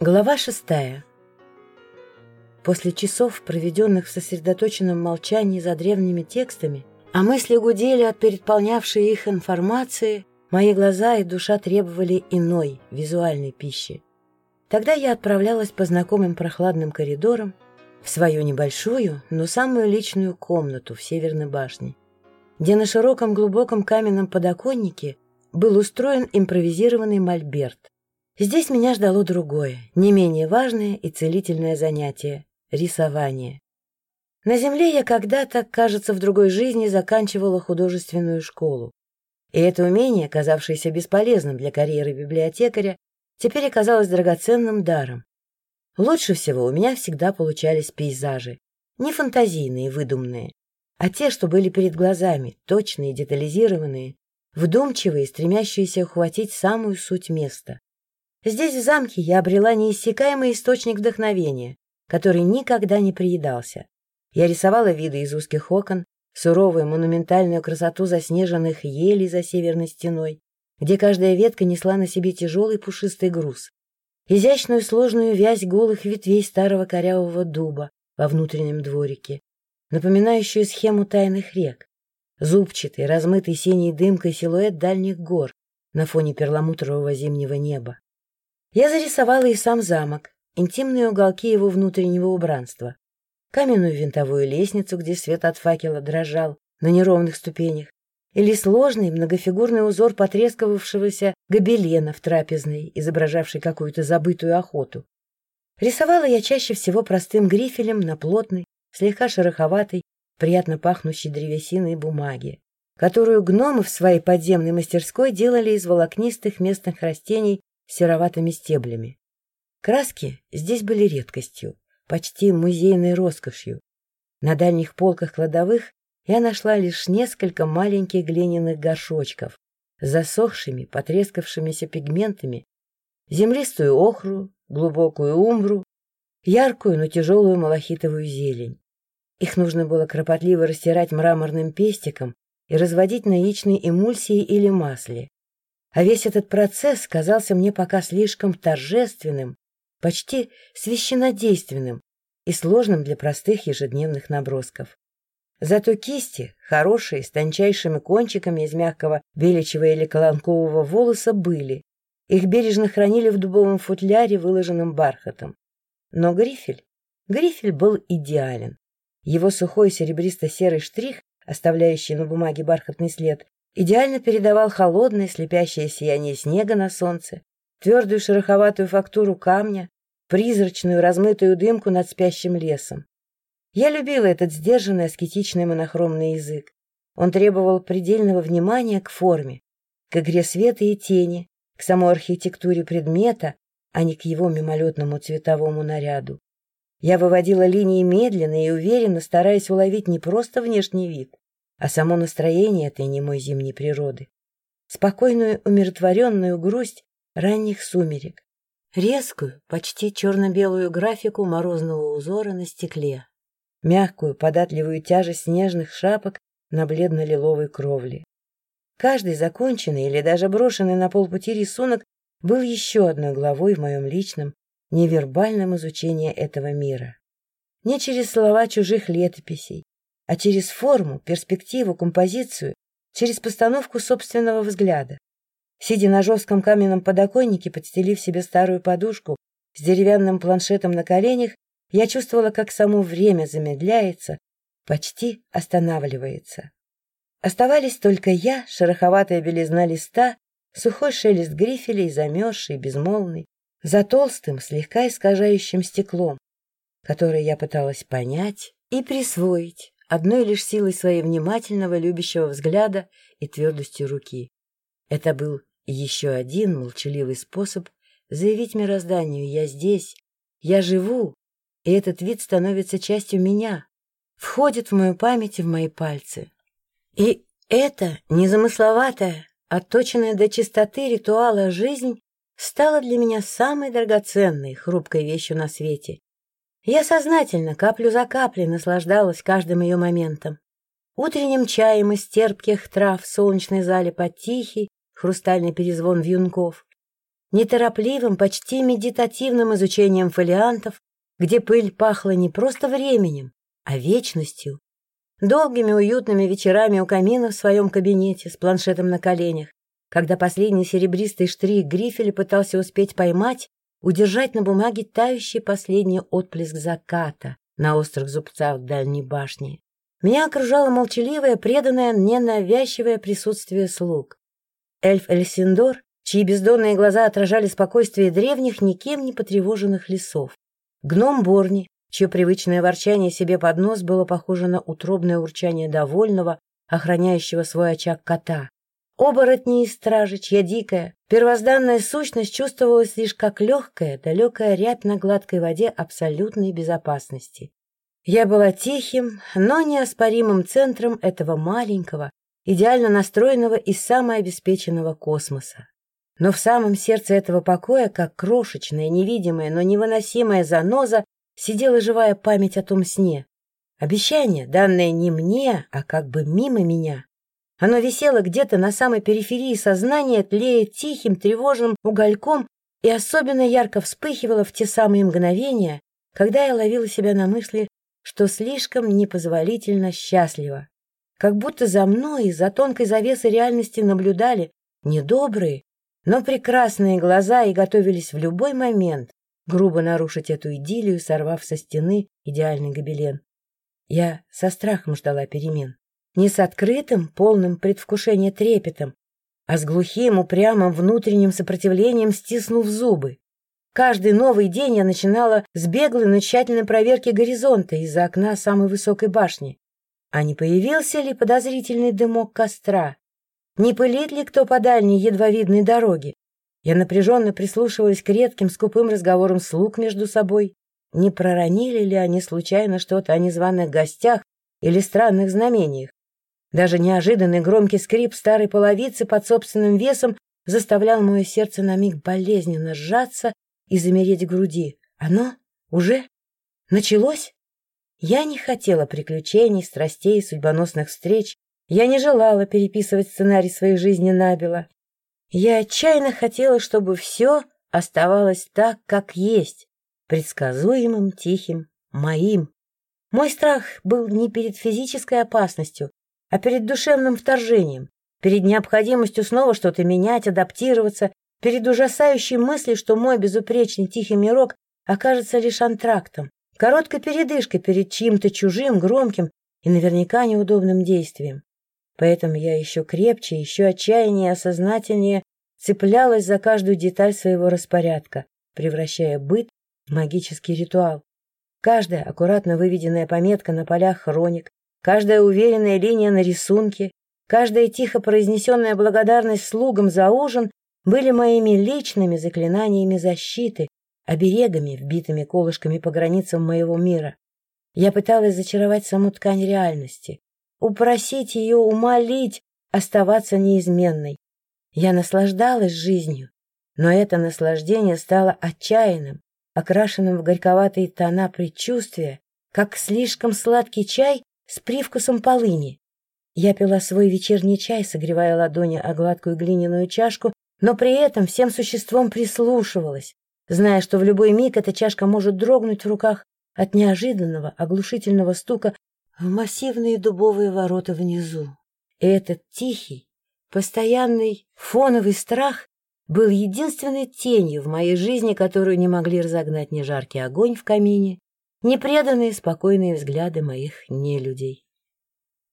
Глава шестая. После часов, проведенных в сосредоточенном молчании за древними текстами, а мысли гудели от переполнявшей их информации, мои глаза и душа требовали иной, визуальной пищи. Тогда я отправлялась по знакомым прохладным коридорам в свою небольшую, но самую личную комнату в Северной башне, где на широком глубоком каменном подоконнике был устроен импровизированный мольберт. Здесь меня ждало другое, не менее важное и целительное занятие — рисование. На земле я когда-то, кажется, в другой жизни заканчивала художественную школу. И это умение, казавшееся бесполезным для карьеры библиотекаря, теперь оказалось драгоценным даром. Лучше всего у меня всегда получались пейзажи, не фантазийные, выдуманные, а те, что были перед глазами, точные, детализированные, вдумчивые, стремящиеся ухватить самую суть места. Здесь, в замке, я обрела неиссякаемый источник вдохновения, который никогда не приедался. Я рисовала виды из узких окон, суровую монументальную красоту заснеженных елей за северной стеной, где каждая ветка несла на себе тяжелый пушистый груз, изящную сложную вязь голых ветвей старого корявого дуба во внутреннем дворике, напоминающую схему тайных рек, зубчатый, размытый синей дымкой силуэт дальних гор на фоне перламутрового зимнего неба. Я зарисовала и сам замок, интимные уголки его внутреннего убранства, каменную винтовую лестницу, где свет от факела дрожал на неровных ступенях, или сложный многофигурный узор потрескавшегося гобелена в трапезной, изображавший какую-то забытую охоту. Рисовала я чаще всего простым грифелем на плотной, слегка шероховатой, приятно пахнущей древесиной бумаге, которую гномы в своей подземной мастерской делали из волокнистых местных растений сероватыми стеблями. Краски здесь были редкостью, почти музейной роскошью. На дальних полках кладовых я нашла лишь несколько маленьких глиняных горшочков с засохшими, потрескавшимися пигментами, землистую охру, глубокую умбру, яркую, но тяжелую малахитовую зелень. Их нужно было кропотливо растирать мраморным пестиком и разводить на яичной эмульсии или масле. А весь этот процесс казался мне пока слишком торжественным, почти священнодейственным и сложным для простых ежедневных набросков. Зато кисти, хорошие, с тончайшими кончиками из мягкого беличьего или колонкового волоса, были. Их бережно хранили в дубовом футляре, выложенном бархатом. Но грифель? Грифель был идеален. Его сухой серебристо-серый штрих, оставляющий на бумаге бархатный след, идеально передавал холодное слепящее сияние снега на солнце, твердую шероховатую фактуру камня, призрачную размытую дымку над спящим лесом. Я любила этот сдержанный аскетичный монохромный язык. Он требовал предельного внимания к форме, к игре света и тени, к самой архитектуре предмета, а не к его мимолетному цветовому наряду. Я выводила линии медленно и уверенно, стараясь уловить не просто внешний вид, а само настроение этой немой зимней природы. Спокойную умиротворенную грусть ранних сумерек, резкую, почти черно-белую графику морозного узора на стекле, мягкую, податливую тяжесть снежных шапок на бледно-лиловой кровле. Каждый законченный или даже брошенный на полпути рисунок был еще одной главой в моем личном, невербальном изучении этого мира. Не через слова чужих летописей, а через форму, перспективу, композицию, через постановку собственного взгляда. Сидя на жестком каменном подоконнике, подстелив себе старую подушку с деревянным планшетом на коленях, я чувствовала, как само время замедляется, почти останавливается. Оставались только я, шероховатая белизна листа, сухой шелест грифелей, замерзший, безмолвный, за толстым, слегка искажающим стеклом, которое я пыталась понять и присвоить, одной лишь силой своей внимательного, любящего взгляда и твердостью руки. Это был еще один молчаливый способ заявить мирозданию «я здесь, я живу», и этот вид становится частью меня, входит в мою память и в мои пальцы. И это незамысловатая, отточенная до чистоты ритуала жизнь стала для меня самой драгоценной, хрупкой вещью на свете, я сознательно, каплю за каплей, наслаждалась каждым ее моментом. Утренним чаем из терпких трав в солнечной зале под тихий, хрустальный перезвон вьюнков. неторопливым, почти медитативным изучением фолиантов, где пыль пахла не просто временем, а вечностью, долгими уютными вечерами у камина в своем кабинете с планшетом на коленях, когда последний серебристый штрих грифеля пытался успеть поймать, удержать на бумаге тающий последний отблеск заката на острых зубцах дальней башни. Меня окружало молчаливое, преданное, ненавязчивое присутствие слуг. Эльф Эльсиндор, чьи бездонные глаза отражали спокойствие древних, никем не потревоженных лесов. Гном Борни, чье привычное ворчание себе под нос было похоже на утробное урчание довольного, охраняющего свой очаг кота. Оборотни и стражи, чья дикая, первозданная сущность чувствовалась лишь как легкая, далекая рябь на гладкой воде абсолютной безопасности. Я была тихим, но неоспоримым центром этого маленького, идеально настроенного и самообеспеченного космоса. Но в самом сердце этого покоя, как крошечная, невидимая, но невыносимая заноза, сидела живая память о том сне. Обещание, данное не мне, а как бы мимо меня. Оно висело где-то на самой периферии сознания, тлея тихим, тревожным угольком и особенно ярко вспыхивало в те самые мгновения, когда я ловила себя на мысли, что слишком непозволительно счастлива. Как будто за мной, за тонкой завесой реальности наблюдали недобрые, но прекрасные глаза и готовились в любой момент грубо нарушить эту идиллию, сорвав со стены идеальный гобелен. Я со страхом ждала перемен. Не с открытым, полным предвкушения трепетом, а с глухим, упрямым внутренним сопротивлением стиснув зубы. Каждый новый день я начинала с беглой, но тщательной проверки горизонта из-за окна самой высокой башни. А не появился ли подозрительный дымок костра? Не пылит ли кто по дальней, едва видной дороге? Я напряженно прислушивалась к редким, скупым разговорам слуг между собой. Не проронили ли они случайно что-то о незваных гостях или странных знамениях? Даже неожиданный громкий скрип старой половицы под собственным весом заставлял мое сердце на миг болезненно сжаться и замереть в груди. Оно? Уже? Началось? Я не хотела приключений, страстей, судьбоносных встреч. Я не желала переписывать сценарий своей жизни набело. Я отчаянно хотела, чтобы все оставалось так, как есть, предсказуемым, тихим, моим. Мой страх был не перед физической опасностью, а перед душевным вторжением, перед необходимостью снова что-то менять, адаптироваться, перед ужасающей мыслью, что мой безупречный тихий мирок окажется лишь антрактом, короткой передышкой перед чьим-то чужим, громким и наверняка неудобным действием. Поэтому я еще крепче, еще отчаяннее осознательнее цеплялась за каждую деталь своего распорядка, превращая быт в магический ритуал. Каждая аккуратно выведенная пометка на полях хроник, каждая уверенная линия на рисунке, каждая тихо произнесенная благодарность слугам за ужин были моими личными заклинаниями защиты, оберегами, вбитыми колышками по границам моего мира. Я пыталась зачаровать саму ткань реальности, упросить ее, умолить оставаться неизменной. Я наслаждалась жизнью, но это наслаждение стало отчаянным, окрашенным в горьковатые тона предчувствия, как слишком сладкий чай с привкусом полыни. Я пила свой вечерний чай, согревая ладони о гладкую глиняную чашку, но при этом всем существом прислушивалась, зная, что в любой миг эта чашка может дрогнуть в руках от неожиданного, оглушительного стука в массивные дубовые ворота внизу. И этот тихий, постоянный фоновый страх был единственной тенью в моей жизни, которую не могли разогнать ни жаркий огонь в камине, ни преданные спокойные взгляды моих нелюдей.